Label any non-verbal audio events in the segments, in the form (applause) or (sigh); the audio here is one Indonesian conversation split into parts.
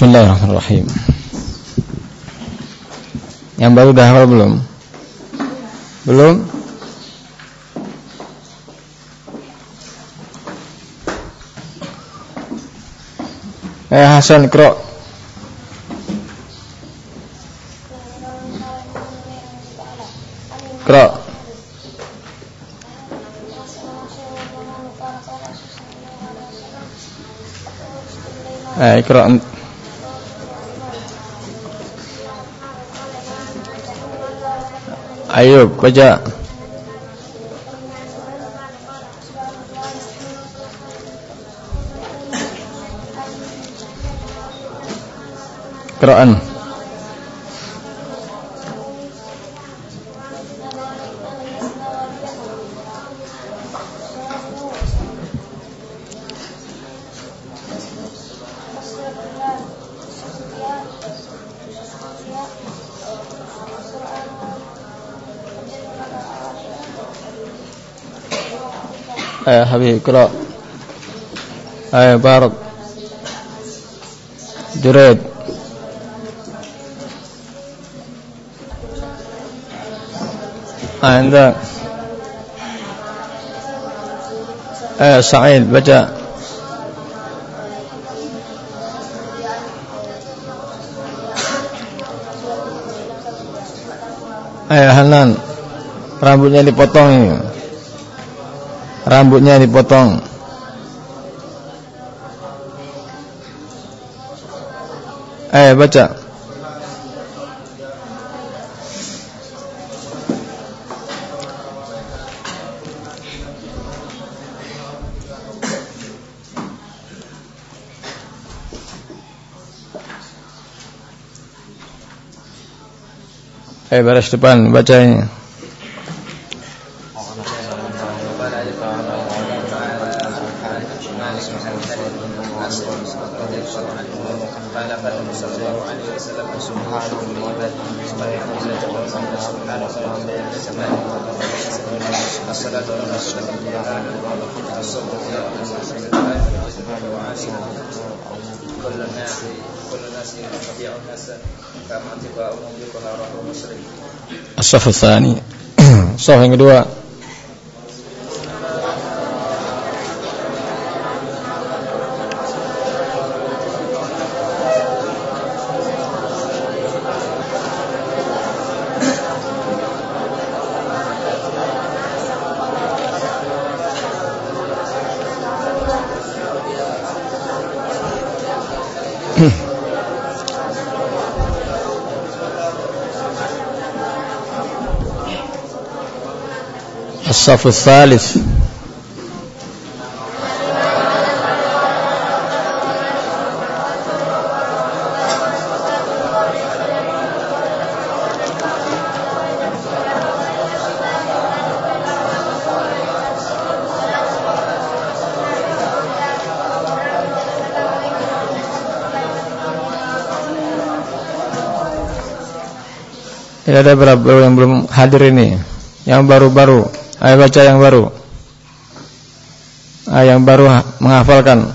Bismillahirrahmanirrahim. Yang baru dah hafal belum? Belum? Eh Hasan Kro Kro Eh Kro Ayo baca Quran Eh Habib Qira Eh Barak Jurid Anda Eh Sa'id baca Eh Hanan Rambutnya dipotong ini Rambutnya dipotong. Eh baca. Eh baris depan baca tsani. (clears throat) Saf yang kedua. الصف الثالث Tidak ada berapa yang belum hadir ini Yang baru-baru Ayo baca yang baru. Ayo yang baru menghafalkan.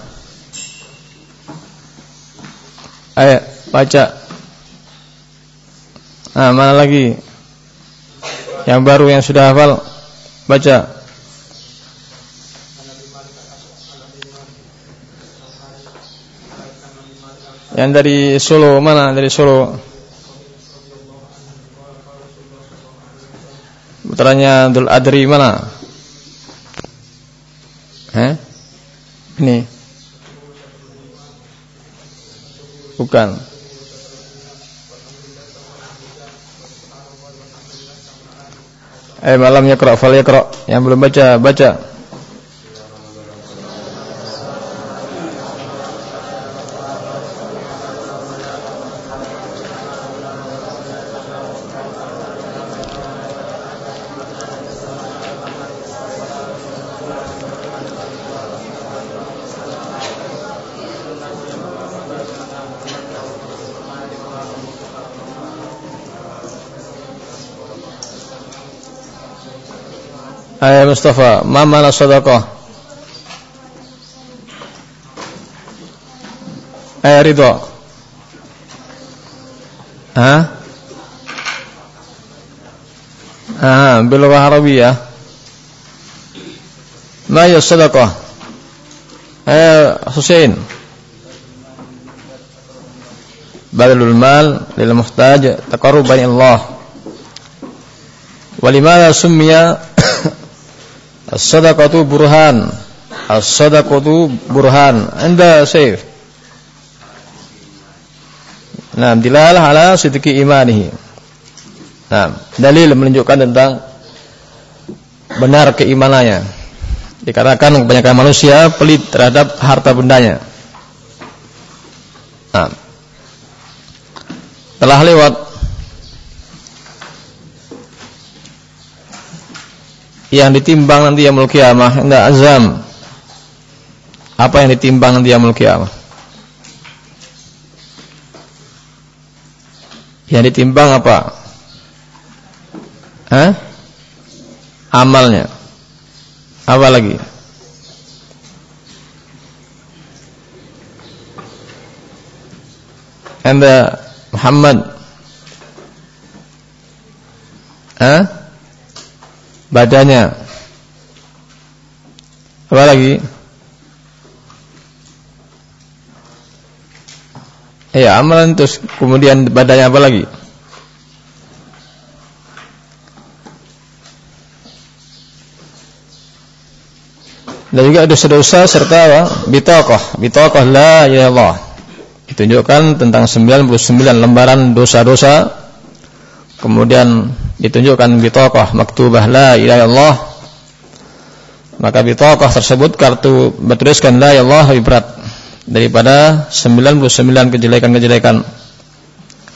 Ayo baca. Nah mana lagi? Yang baru yang sudah hafal Baca. Yang dari Solo mana dari Solo Putranya Abdul Adri mana? Heh? Ini. Bukan. Eh malamnya kerok, fal kerok. Yang belum baca, baca. Mustafa, ma mana sadaqah? Eh Ridho. Hah? Ah, bilughah ya. Ma ya sadaqah? Eh Husain. Badalul mal lil muhtaj taqarruban Allah. Walimala summiya As-sadaqatu burhan. As-sadaqatu burhan. Anda safe. Nah, dilalah ala sidqi imanihi. Nah, dalil menunjukkan tentang benar keimanannya. Dikarenakan kebanyakan manusia pelit terhadap harta bendanya. Nah, telah lewat yang ditimbang nanti yang kiamah, enggak azam. Apa yang ditimbang nanti yang kiamah? Yang ditimbang apa? Hah? Amalnya. Apa lagi? Anda Muhammad Hah? Badannya Apa lagi? Ya amalan terus kemudian badannya apa lagi? Dan juga dosa-dosa serta apa? Bitokoh Bitokoh la ya Allah Ditunjukkan tentang 99 lembaran dosa-dosa Kemudian ditunjukkan bitokoh Maktubah la ilaha Allah Maka bitokoh tersebut Kartu bertuliskan la Allah lebih berat daripada 99 kejelekan-kejelekan.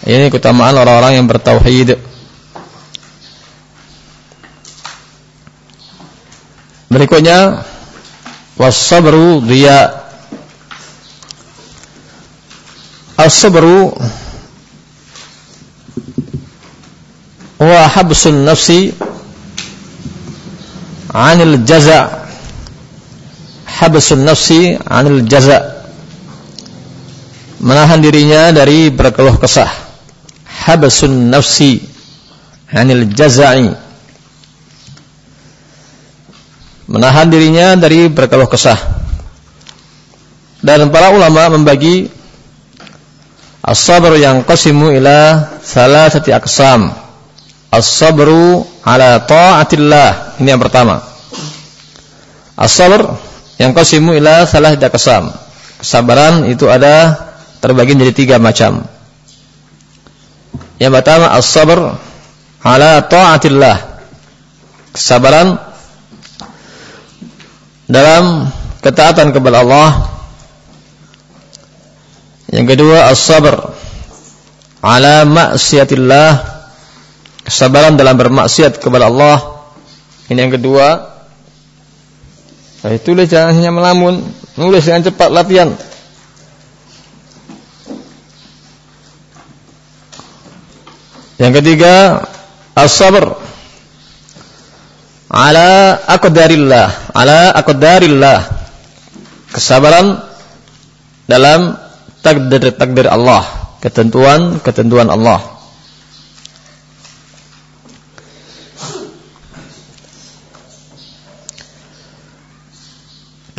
Ini keutamaan orang-orang yang bertauhid. Berikutnya was-sabru dia As-sabru wa habsun nafsi 'anil jaza' habsun nafsi 'anil jaza' menahan dirinya dari berkeluh kesah. habsun nafsi anil jaza'i menahan dirinya dari berkeluh kesah. dan para ulama membagi as-sabr yang qasimu ila salasati aqsam as-sabru ala ta'atillah ini yang pertama as-sabr yang qasimu ila salasati aqsam kesabaran itu ada terbagi menjadi tiga macam. Yang pertama as-sabr ala ta'atillah. Kesabaran dalam ketaatan kepada Allah. Yang kedua as-sabr ala maksiatillah. Kesabaran dalam bermaksiat kepada Allah. Ini yang kedua. Nah, tulis jangan hanya melamun, nulis dengan cepat latihan. Yang ketiga, as-sabr ala aqdarillah, ala aqdarillah. Kesabaran dalam takdir-takdir Allah, ketentuan-ketentuan Allah.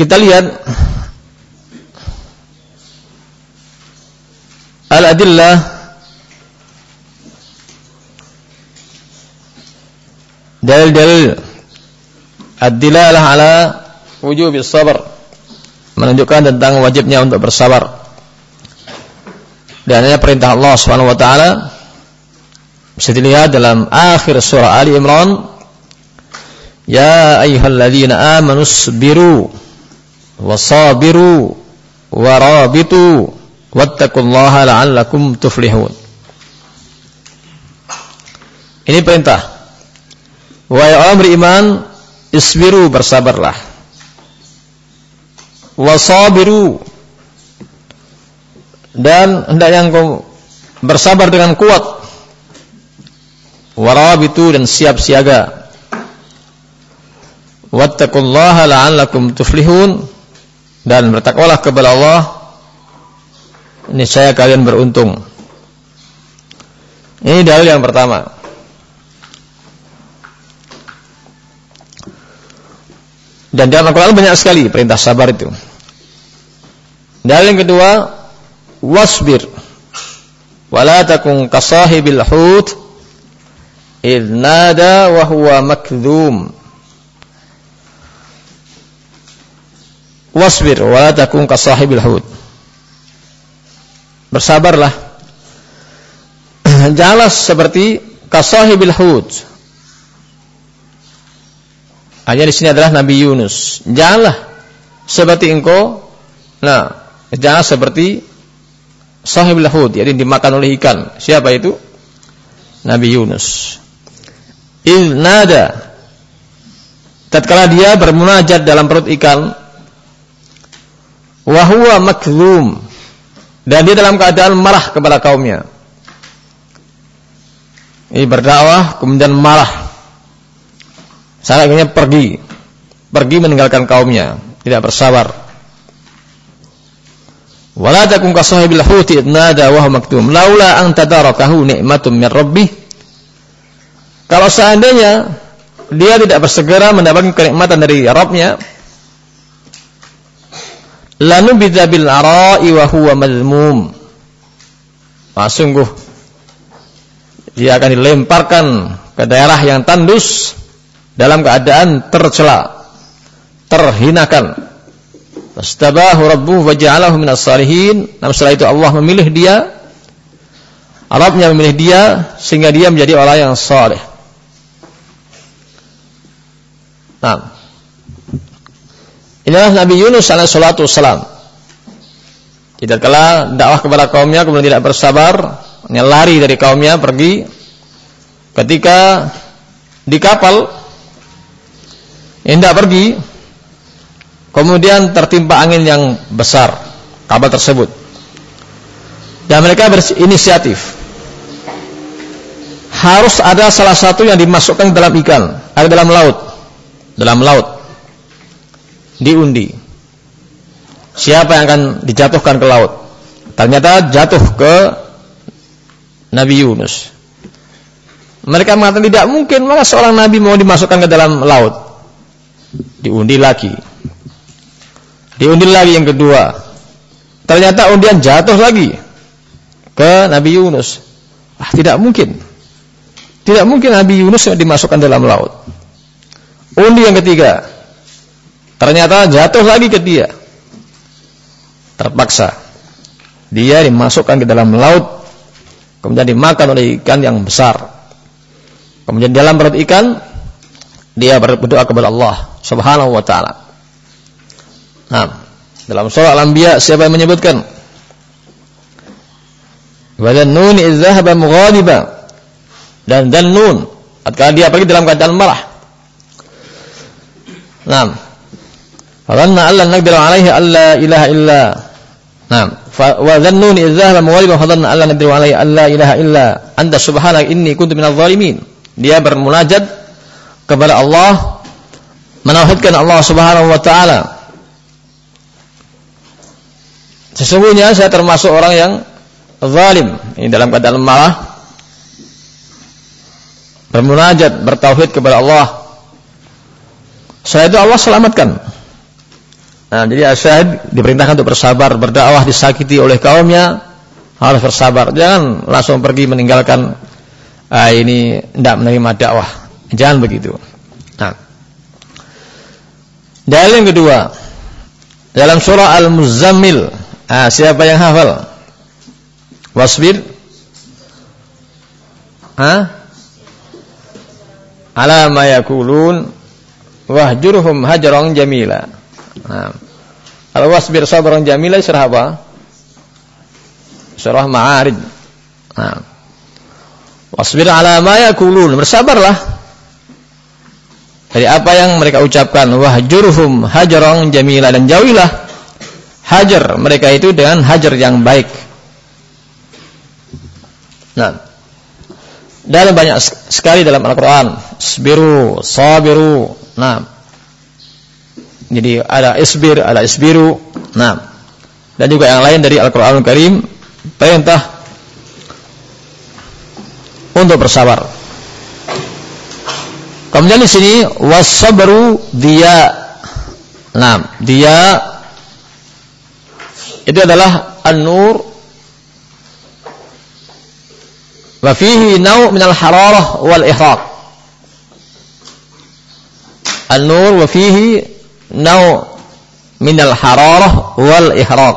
Kita lihat al-adillah dalil-dalil ad-dilalah ala wujub sabar menunjukkan tentang wajibnya untuk bersabar dan ini perintah Allah Subhanahu wa taala bisa dilihat dalam akhir surah Ali Imran ya ayyuhalladzina amanu sabiru wasabiru warabitu wattaqullaha la'allakum tuflihun ini perintah Wahai orang beriman, isbiru bersabarlah. Wasabiru dan hendaknya engkau bersabar dengan kuat. Warabitu dan siap siaga. Wattaqullaha la'allakum tuflihun dan bertakwalah kepada Allah niscaya kalian beruntung. Ini dalil yang pertama. Dan dalam Al-Quran banyak sekali perintah sabar itu. Dalil yang kedua, wasbir. Wala takun kasahibil hut idh nada wa huwa. Wasbir wala takun kasahibil hut. Bersabarlah. (clears throat) Janganlah seperti kasahibil hut. Hanya di sini adalah Nabi Yunus. Janganlah seperti engkau. Nah, jangan seperti sahibul hud, yang dimakan oleh ikan. Siapa itu? Nabi Yunus. Il nada. Tatkala dia bermunajat dalam perut ikan, wahwa makzum dan dia dalam keadaan marah kepada kaumnya. Ini berdakwah kemudian marah saya akhirnya pergi, pergi meninggalkan kaumnya, tidak bersabar. Wala takun huti nada wa maktum laula an tadarakahu nikmatum min rabbih. Kalau seandainya dia tidak bersegera mendapatkan kenikmatan dari Rabbnya, lanu bidzabil ara'i wa huwa mazmum. Nah, sungguh dia akan dilemparkan ke daerah yang tandus dalam keadaan tercela, terhinakan. Fastabahu rabbuhu faja'alahu minas salihin. Namun setelah itu Allah memilih dia Arabnya memilih dia sehingga dia menjadi orang yang saleh. Nah. Inilah Nabi Yunus alaihi salatu wassalam. Tidak kala dakwah kepada kaumnya kemudian tidak bersabar, hanya lari dari kaumnya pergi. Ketika di kapal hendak pergi kemudian tertimpa angin yang besar kapal tersebut dan mereka berinisiatif harus ada salah satu yang dimasukkan dalam ikan ada dalam laut dalam laut diundi. Siapa yang akan dijatuhkan ke laut? Ternyata jatuh ke Nabi Yunus. Mereka mengatakan tidak mungkin maka seorang nabi mau dimasukkan ke dalam laut. Diundi lagi. Diundi lagi yang kedua. Ternyata undian jatuh lagi ke Nabi Yunus. Ah tidak mungkin. Tidak mungkin Nabi Yunus dimasukkan dalam laut. Undi yang ketiga ternyata jatuh lagi ke dia terpaksa dia dimasukkan ke dalam laut kemudian dimakan oleh ikan yang besar kemudian dalam perut ikan dia berdoa kepada Allah Subhanahu wa taala. Nah, dalam surah Al-Anbiya siapa yang menyebutkan? Wa nun idzahaba mughadiba. Dan dan nun ketika dia pergi dalam keadaan marah. Naam. Fadanna alla naqdiru alaihi alla ilaha illa. Naam. Wa dhannun idzahaba mughadiba fadanna alla naqdiru alaihi alla ilaha illa anta subhanaka inni kuntu minadh dhalimin. Dia bermunajat kepada Allah menauhidkan Allah Subhanahu wa taala. Sesungguhnya saya termasuk orang yang zalim. Ini dalam keadaan marah bermunajat, bertauhid kepada Allah. Setelah itu Allah selamatkan. Nah, jadi asyhad diperintahkan untuk bersabar, berdakwah disakiti oleh kaumnya, harus bersabar. Jangan langsung pergi meninggalkan ah, ini tidak menerima dakwah. Jangan begitu. Nah. Dalil yang kedua dalam surah Al-Muzammil. Ah, siapa yang hafal? Wasbir. Hah? Ala yakulun wahjurhum hajran jamila. Nah. Al-wasbir sabran jamila surah apa? Surah Ma'arij. Nah. Wasbir ala ma yakulun. Bersabarlah dari apa yang mereka ucapkan wahjurhum hajarong jamila dan jauhilah hajar mereka itu dengan hajar yang baik nah dalam banyak sekali dalam Al-Quran Sbiru, sabiru nah jadi ada isbir, ada isbiru nah dan juga yang lain dari Al-Quran Al Karim perintah untuk bersabar. Kemudian di sini wasabru dia. Nah, dia itu adalah an-nur wa fihi min al-hararah wal ihraq. An-nur wa fihi naw' min al-hararah wal ihraq.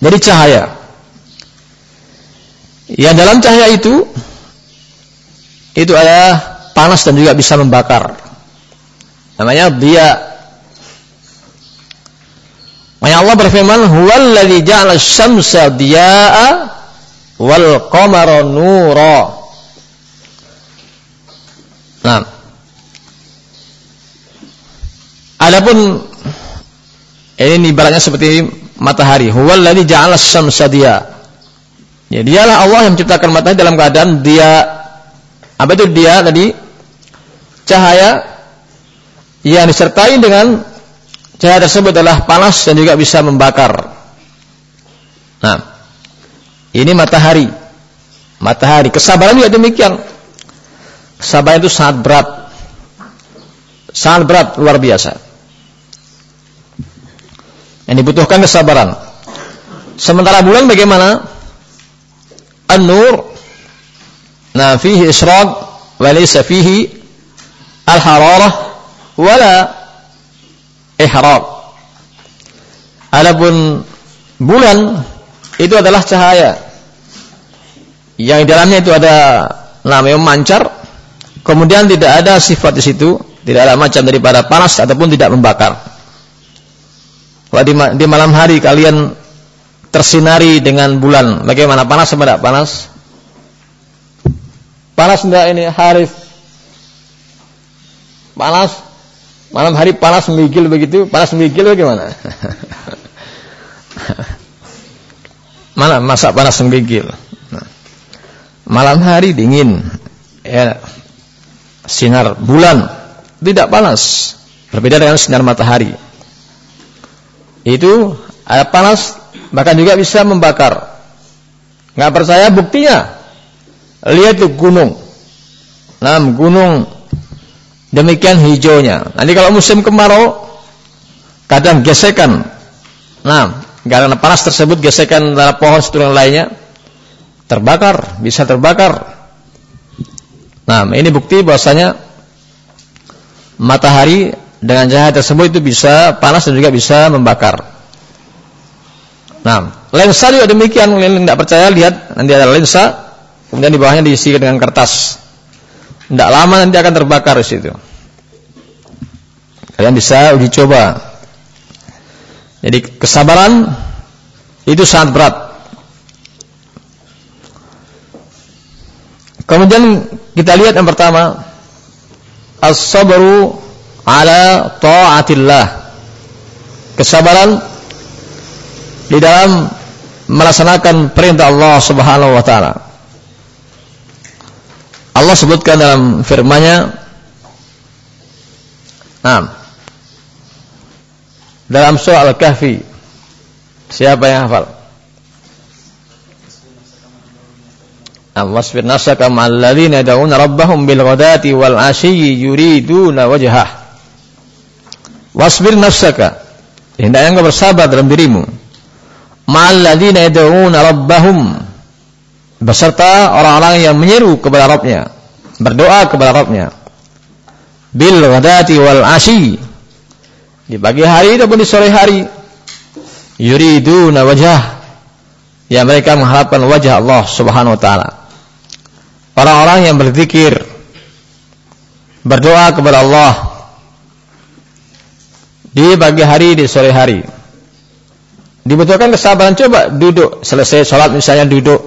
Dari cahaya. Yang dalam cahaya itu itu adalah panas dan juga bisa membakar. Namanya dia. Maka Allah berfirman, "Huwallazi ja'ala asy-syamsa diya'a wal qamara nura." Nah. Adapun ini ibaratnya seperti matahari. Huwallazi ja'ala asy-syamsa. Ya, dialah Allah yang menciptakan matahari dalam keadaan dia apa itu dia tadi? Cahaya yang disertai dengan cahaya tersebut adalah panas dan juga bisa membakar. Nah, ini matahari. Matahari. Kesabaran juga demikian. Kesabaran itu sangat berat. Sangat berat, luar biasa. Yang dibutuhkan kesabaran. Sementara bulan bagaimana? An-nur Nah, fihi isyraq wa laysa fihi al-hararah wala ihraq. Adapun bulan itu adalah cahaya yang di dalamnya itu ada namanya mancar, kemudian tidak ada sifat di situ, tidak ada macam daripada panas ataupun tidak membakar. Wah, di, di malam hari kalian tersinari dengan bulan, bagaimana panas atau tidak panas? Panas enggak ini Harif? Panas? Malam hari panas migil begitu? Panas migil bagaimana? (laughs) Mana masa panas migil? Nah. Malam hari dingin. Ya. Sinar bulan tidak panas. Berbeda dengan sinar matahari. Itu ada panas bahkan juga bisa membakar. Nggak percaya buktinya Lihat tuh gunung. Nah, gunung demikian hijaunya. Nanti kalau musim kemarau kadang gesekan. Nah, karena panas tersebut gesekan antara pohon satu dengan lainnya terbakar, bisa terbakar. Nah, ini bukti bahwasanya matahari dengan cahaya tersebut itu bisa panas dan juga bisa membakar. Nah, lensa juga demikian. Kalian tidak percaya lihat nanti ada lensa Kemudian di bawahnya diisi dengan kertas. Tidak lama nanti akan terbakar di situ. Kalian bisa uji coba. Jadi kesabaran itu sangat berat. Kemudian kita lihat yang pertama, as-sabru ala ta'atillah. Kesabaran di dalam melaksanakan perintah Allah Subhanahu wa taala. Allah sebutkan dalam firman-Nya Nah, dalam surah Al-Kahfi siapa yang hafal? Wasbir nafsaka ma'al ladzina rabbahum bil ghadati wal 'ashiyyi yuriduna wajhah. Wasbir nafsaka. Hendaknya engkau bersabar dalam dirimu. Ma'al ladzina yad'una rabbahum beserta orang-orang yang menyeru kepada Rabbnya, berdoa kepada Rabbnya. Bil ghadati wal ashi. Di pagi hari ataupun di sore hari. Yuriduna wajah. Ya mereka mengharapkan wajah Allah Subhanahu wa taala. Orang-orang yang berzikir berdoa kepada Allah di pagi hari di sore hari. Dibutuhkan kesabaran coba duduk selesai sholat misalnya duduk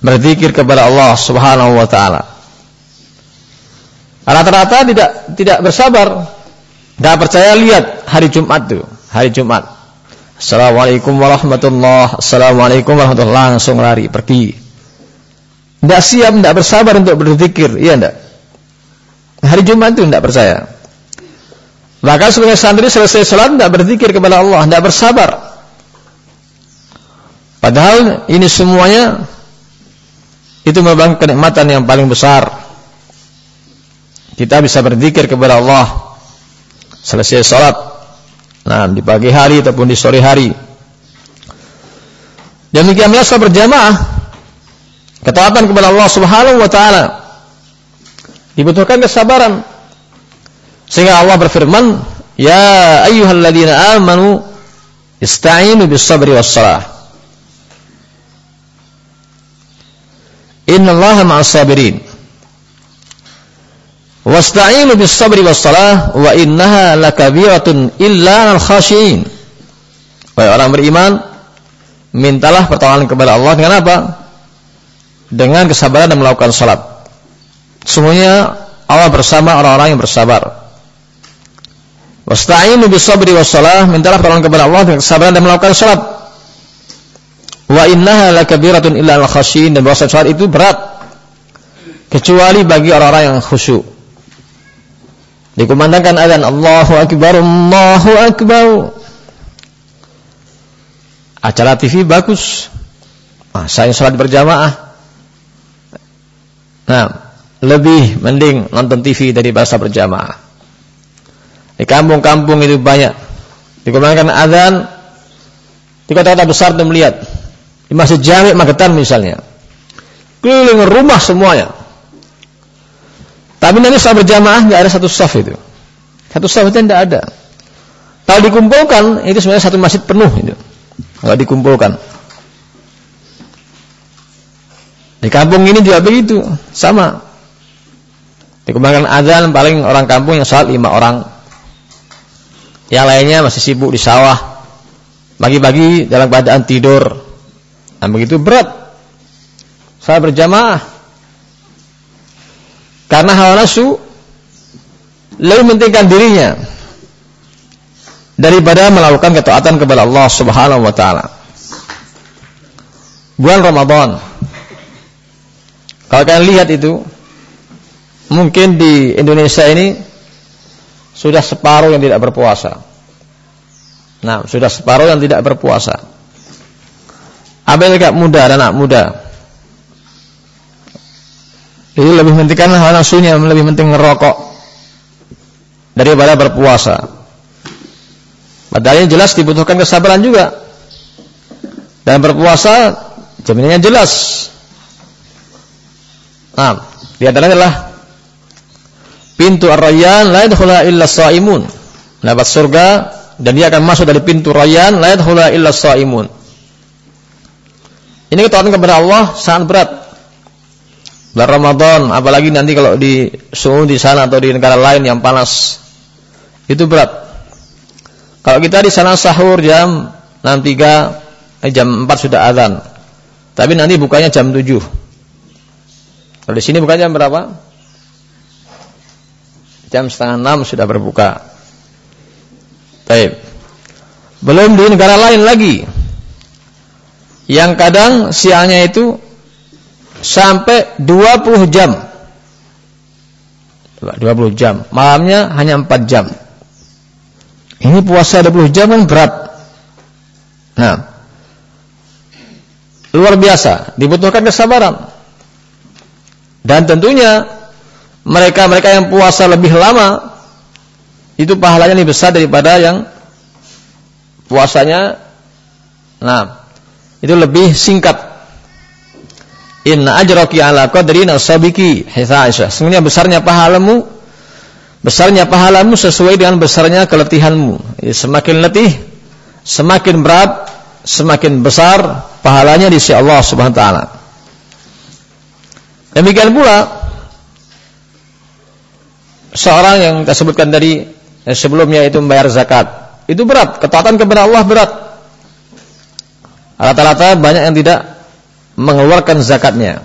berzikir kepada Allah Subhanahu wa taala. Rata-rata tidak tidak bersabar. Tidak percaya lihat hari Jumat tuh, hari Jumat. Assalamualaikum warahmatullahi Assalamualaikum warahmatullahi langsung lari pergi. Tidak siap, tidak bersabar untuk berzikir, iya tidak? Hari Jumat itu tidak percaya. Bahkan sebagai santri selesai sholat tidak berzikir kepada Allah, tidak bersabar. Padahal ini semuanya itu merupakan kenikmatan yang paling besar. Kita bisa berzikir kepada Allah selesai salat. Nah, di pagi hari ataupun di sore hari. Demikianlah salat berjamaah. Ketaatan kepada Allah Subhanahu wa taala. Dibutuhkan kesabaran. Sehingga Allah berfirman, "Ya ayyuhalladzina amanu ista'inu bis sabri was salah." Allah ma'as sabirin. Wasta'inu bis sabri was salah wa innaha lakabiratun illa al khashiin. Wahai orang beriman, mintalah pertolongan kepada Allah dengan apa? Dengan kesabaran dan melakukan salat. Semuanya Allah bersama orang-orang yang bersabar. Wasta'inu bis sabri was salah, mintalah pertolongan kepada Allah dengan kesabaran dan melakukan salat. Wa innaha lakabiratun illa al khasyin dan bahwa salat itu berat kecuali bagi orang-orang yang khusyuk. Dikumandangkan azan Allahu akbar Allahu akbar. Acara TV bagus. Nah, saya salat berjamaah. Nah, lebih mending nonton TV dari bahasa berjamaah. Di kampung-kampung itu banyak. Dikumandangkan azan di kota-kota besar untuk melihat di Masjid Jami' Magetan misalnya. Keliling rumah semuanya. Tapi nanti setelah berjamaah nggak ada satu saf itu. Satu saf itu tidak ada. Kalau dikumpulkan itu sebenarnya satu masjid penuh itu. Kalau dikumpulkan. Di kampung ini juga begitu, sama. Dikembangkan azan paling orang kampung yang salat lima orang. Yang lainnya masih sibuk di sawah. Bagi-bagi dalam keadaan tidur. Nah begitu berat. Saya berjamaah. Karena hawa nafsu lebih mementingkan dirinya daripada melakukan ketaatan kepada Allah Subhanahu wa taala. Bulan Ramadan. Kalau kalian lihat itu mungkin di Indonesia ini sudah separuh yang tidak berpuasa. Nah, sudah separuh yang tidak berpuasa. Apa yang agak muda dan anak muda. Jadi lebih pentingkan hal nafsunya, lebih penting ngerokok daripada berpuasa. Padahal jelas dibutuhkan kesabaran juga. Dan berpuasa jaminannya jelas. Nah, di antaranya adalah pintu ar-rayyan la yadkhula illa shaimun. Dapat surga dan dia akan masuk dari pintu rayyan la yadkhula illa shaimun. Ini ketaatan kepada Allah sangat berat. Bulan Ramadan, apalagi nanti kalau di suhu di sana atau di negara lain yang panas, itu berat. Kalau kita di sana sahur jam 6.3, eh, jam 4 sudah azan. Tapi nanti bukanya jam 7. Kalau di sini bukanya jam berapa? Jam setengah 6 sudah berbuka. Baik. Belum di negara lain lagi. Yang kadang siangnya itu sampai 20 jam. 20 jam. Malamnya hanya 4 jam. Ini puasa 20 jam kan berat. Nah luar biasa. Dibutuhkan kesabaran. Dan tentunya mereka-mereka yang puasa lebih lama itu pahalanya lebih besar daripada yang puasanya nah itu lebih singkat. Inna ajraki ala qadri nasabiki hisa Aisyah. Sebenarnya besarnya pahalamu besarnya pahalamu sesuai dengan besarnya keletihanmu. Semakin letih, semakin berat, semakin besar pahalanya di sisi Allah Subhanahu wa taala. Demikian pula seorang yang kita sebutkan tadi sebelumnya itu membayar zakat. Itu berat, ketaatan kepada Allah berat. Rata-rata banyak yang tidak mengeluarkan zakatnya.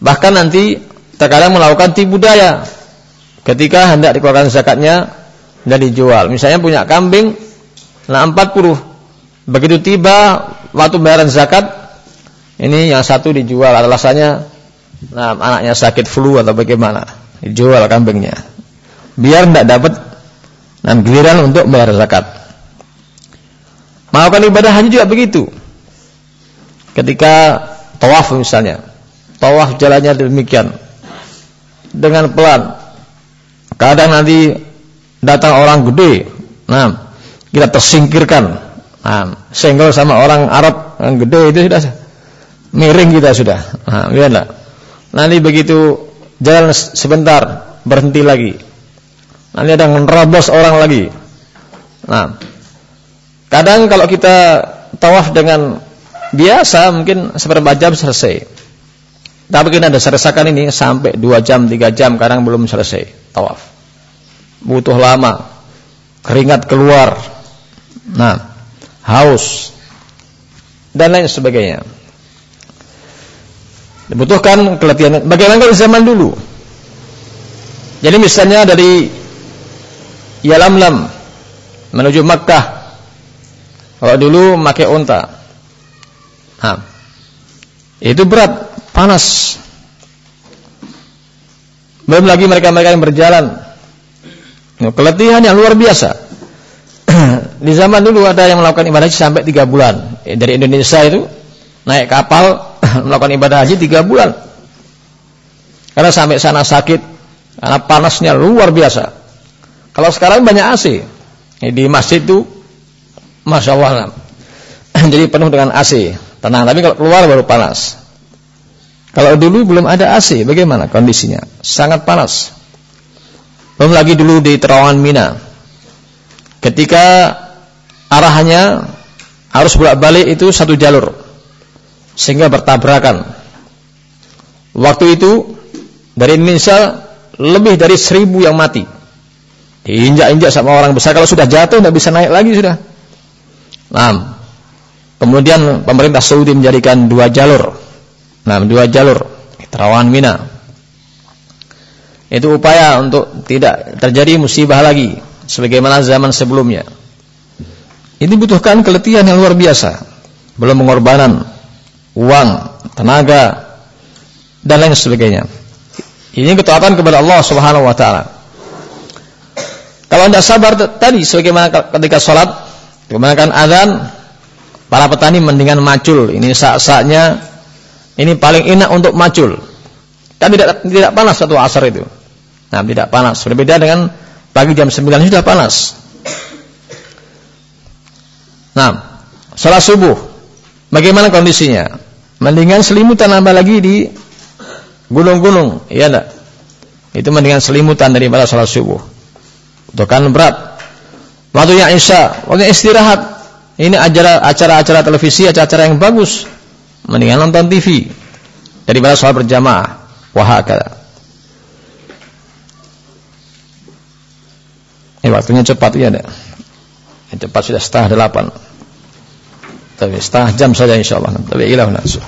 Bahkan nanti terkadang melakukan tipu daya ketika hendak dikeluarkan zakatnya dan dijual. Misalnya punya kambing nah 40. Begitu tiba waktu bayaran zakat ini yang satu dijual alasannya nah anaknya sakit flu atau bagaimana. Dijual kambingnya. Biar tidak dapat nah giliran untuk bayar zakat. Melakukan ibadah haji juga begitu. Ketika tawaf misalnya. tawaf jalannya demikian dengan pelan. Kadang nanti datang orang gede, nah kita tersingkirkan, nah, senggol sama orang Arab yang gede itu sudah miring kita sudah. Nah. Nanti begitu jalan sebentar berhenti lagi. Nanti ada ngerobos orang lagi. Nah, kadang kalau kita tawaf dengan biasa mungkin seperempat jam selesai. Tapi kita ada seresakan ini sampai dua jam, tiga jam kadang belum selesai tawaf. Butuh lama. Keringat keluar. Nah, haus dan lain sebagainya. Dibutuhkan keletihan. Bagaimana kalau zaman dulu? Jadi misalnya dari Yalamlam menuju Makkah. Kalau dulu pakai unta. Nah, itu berat panas. Belum lagi mereka-mereka yang berjalan. Keletihan yang luar biasa. (clears throat) Di zaman dulu ada yang melakukan ibadah sampai tiga bulan. Eh, dari Indonesia itu naik kapal melakukan ibadah haji tiga bulan. Karena sampai sana sakit, karena panasnya luar biasa. Kalau sekarang banyak AC. Di masjid itu, masya Allah, (clears throat) jadi penuh dengan AC. Tenang, tapi kalau keluar baru panas. Kalau dulu belum ada AC, bagaimana kondisinya? Sangat panas. Belum lagi dulu di terowongan Mina. Ketika arahannya harus bolak-balik itu satu jalur. Sehingga bertabrakan. Waktu itu dari Indonesia lebih dari seribu yang mati. Diinjak-injak sama orang besar. Kalau sudah jatuh tidak bisa naik lagi sudah. Nah, kemudian pemerintah Saudi menjadikan dua jalur Nah, dua jalur terawan Mina. Itu upaya untuk tidak terjadi musibah lagi sebagaimana zaman sebelumnya. Ini butuhkan keletihan yang luar biasa. Belum pengorbanan uang, tenaga dan lain sebagainya. Ini ketaatan kepada Allah Subhanahu wa taala. Kalau Anda sabar tadi sebagaimana ketika sholat, kemudian azan, para petani mendingan macul. Ini saat-saatnya ini paling enak untuk macul. Kan tidak tidak panas satu asar itu. Nah, tidak panas. Berbeda dengan pagi jam 9 sudah panas. Nah, sholat subuh. Bagaimana kondisinya? Mendingan selimutan nambah lagi di gunung-gunung. Iya enggak? Itu mendingan selimutan daripada sholat subuh. Itu kan berat. Waktunya Isya, waktunya istirahat. Ini acara-acara televisi, acara-acara yang bagus mendingan nonton TV daripada sholat berjamaah wahakala ini waktunya cepat ya deh cepat sudah setengah delapan tapi setengah jam saja insyaallah. Tapi ilah nasuh